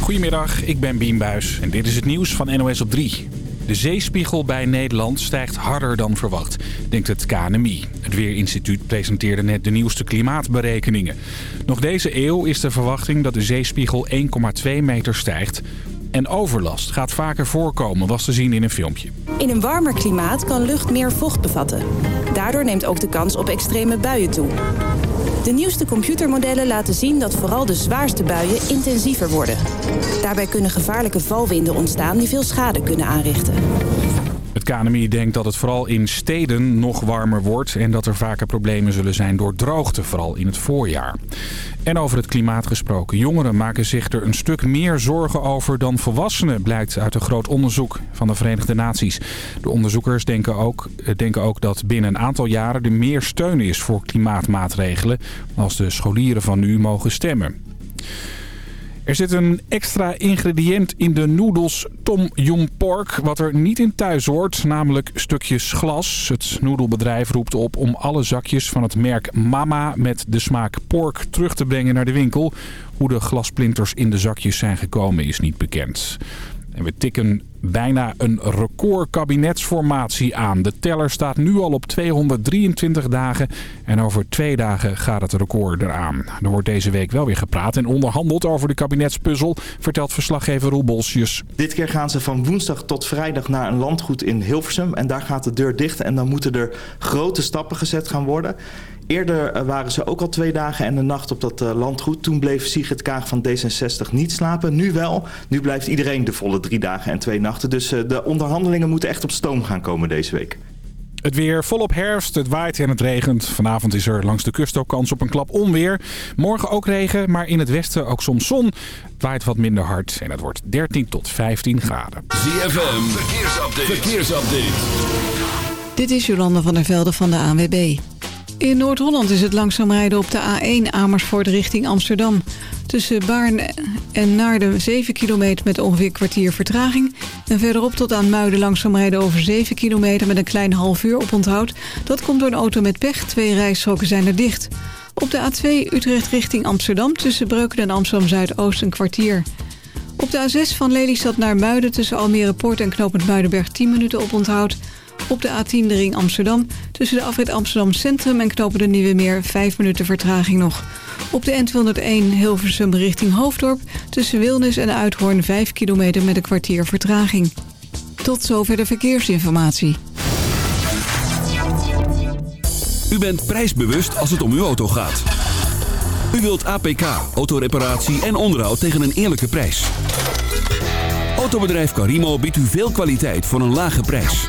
Goedemiddag, ik ben Bien Buis en dit is het nieuws van NOS op 3. De zeespiegel bij Nederland stijgt harder dan verwacht, denkt het KNMI. Het Weerinstituut presenteerde net de nieuwste klimaatberekeningen. Nog deze eeuw is de verwachting dat de zeespiegel 1,2 meter stijgt. En overlast gaat vaker voorkomen, was te zien in een filmpje. In een warmer klimaat kan lucht meer vocht bevatten. Daardoor neemt ook de kans op extreme buien toe. De nieuwste computermodellen laten zien dat vooral de zwaarste buien intensiever worden. Daarbij kunnen gevaarlijke valwinden ontstaan die veel schade kunnen aanrichten. Het KNMI denkt dat het vooral in steden nog warmer wordt... en dat er vaker problemen zullen zijn door droogte, vooral in het voorjaar. En over het klimaat gesproken. Jongeren maken zich er een stuk meer zorgen over dan volwassenen... blijkt uit een groot onderzoek van de Verenigde Naties. De onderzoekers denken ook, eh, denken ook dat binnen een aantal jaren... er meer steun is voor klimaatmaatregelen... als de scholieren van nu mogen stemmen. Er zit een extra ingrediënt in de noedels Tom Yum Pork wat er niet in thuis hoort, namelijk stukjes glas. Het noedelbedrijf roept op om alle zakjes van het merk Mama met de smaak pork terug te brengen naar de winkel. Hoe de glasplinters in de zakjes zijn gekomen is niet bekend. En we tikken bijna een recordkabinetsformatie aan. De teller staat nu al op 223 dagen en over twee dagen gaat het record eraan. Er wordt deze week wel weer gepraat en onderhandeld over de kabinetspuzzel, vertelt verslaggever Roel Bolsjes. Dit keer gaan ze van woensdag tot vrijdag naar een landgoed in Hilversum en daar gaat de deur dicht en dan moeten er grote stappen gezet gaan worden. Eerder eh, waren ze ook al twee dagen en een nacht op dat eh, landgoed. Toen bleef Sigrid Kaag van D66 niet slapen. Nu wel. Nu blijft iedereen de volle drie dagen en twee nachten. Dus eh, de onderhandelingen moeten echt op stoom gaan komen deze week. Het weer volop herfst, het waait en het regent. Vanavond is er langs de kust ook kans op een klap onweer. Morgen ook regen, maar in het westen ook soms zon. Het waait wat minder hard en het wordt 13 tot 15 graden. ZFM, verkeersupdate. verkeersupdate. Dit is Jolanda van der Velde van de ANWB. In Noord-Holland is het langzaam rijden op de A1 Amersfoort richting Amsterdam. Tussen Baarn en Naarden 7 kilometer met ongeveer kwartier vertraging. En verderop tot aan Muiden langzaam rijden over 7 kilometer met een klein half uur op onthoud. Dat komt door een auto met pech. Twee rijstroken zijn er dicht. Op de A2 Utrecht richting Amsterdam tussen Breuken en Amsterdam-Zuidoost een kwartier. Op de A6 van Lelystad naar Muiden tussen Almere Poort en Knopend Muidenberg 10 minuten op onthoud. Op de A10 de ring Amsterdam. Tussen de afrit Amsterdam Centrum en Knopen de Nieuwe Meer 5 minuten vertraging nog. Op de N201 Hilversum richting Hoofddorp. Tussen Wilnis en Uithoorn 5 kilometer met een kwartier vertraging. Tot zover de verkeersinformatie. U bent prijsbewust als het om uw auto gaat. U wilt APK, autoreparatie en onderhoud tegen een eerlijke prijs. Autobedrijf Carimo biedt u veel kwaliteit voor een lage prijs.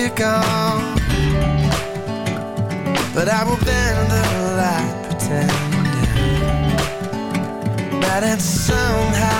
will be gone. But I will bend the light, pretending that it somehow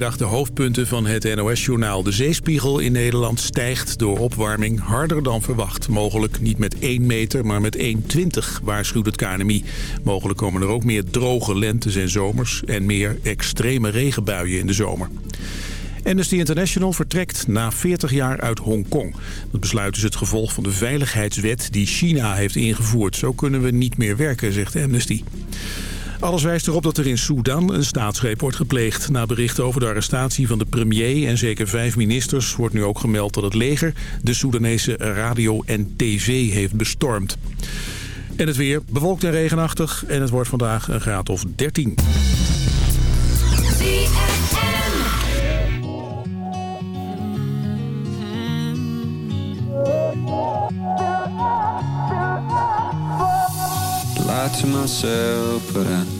De hoofdpunten van het NOS-journaal. De zeespiegel in Nederland stijgt door opwarming harder dan verwacht. Mogelijk niet met 1 meter, maar met 1,20, waarschuwt het KNMI. Mogelijk komen er ook meer droge lentes en zomers... en meer extreme regenbuien in de zomer. Amnesty International vertrekt na 40 jaar uit Hongkong. Dat besluit is het gevolg van de veiligheidswet die China heeft ingevoerd. Zo kunnen we niet meer werken, zegt Amnesty. Alles wijst erop dat er in Sudan een staatsgreep wordt gepleegd. Na berichten over de arrestatie van de premier en zeker vijf ministers... wordt nu ook gemeld dat het leger de Soedanese radio en tv heeft bestormd. En het weer bewolkt en regenachtig en het wordt vandaag een graad of 13. lie to myself, but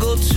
struggle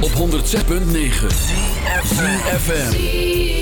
Op 106.9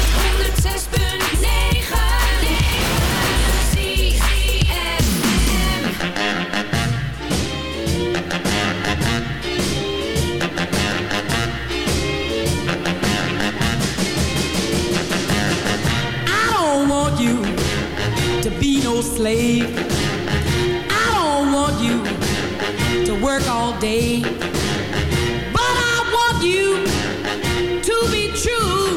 slave. I don't want you to work all day. But I want you to be true.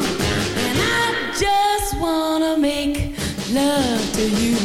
And I just wanna make love to you.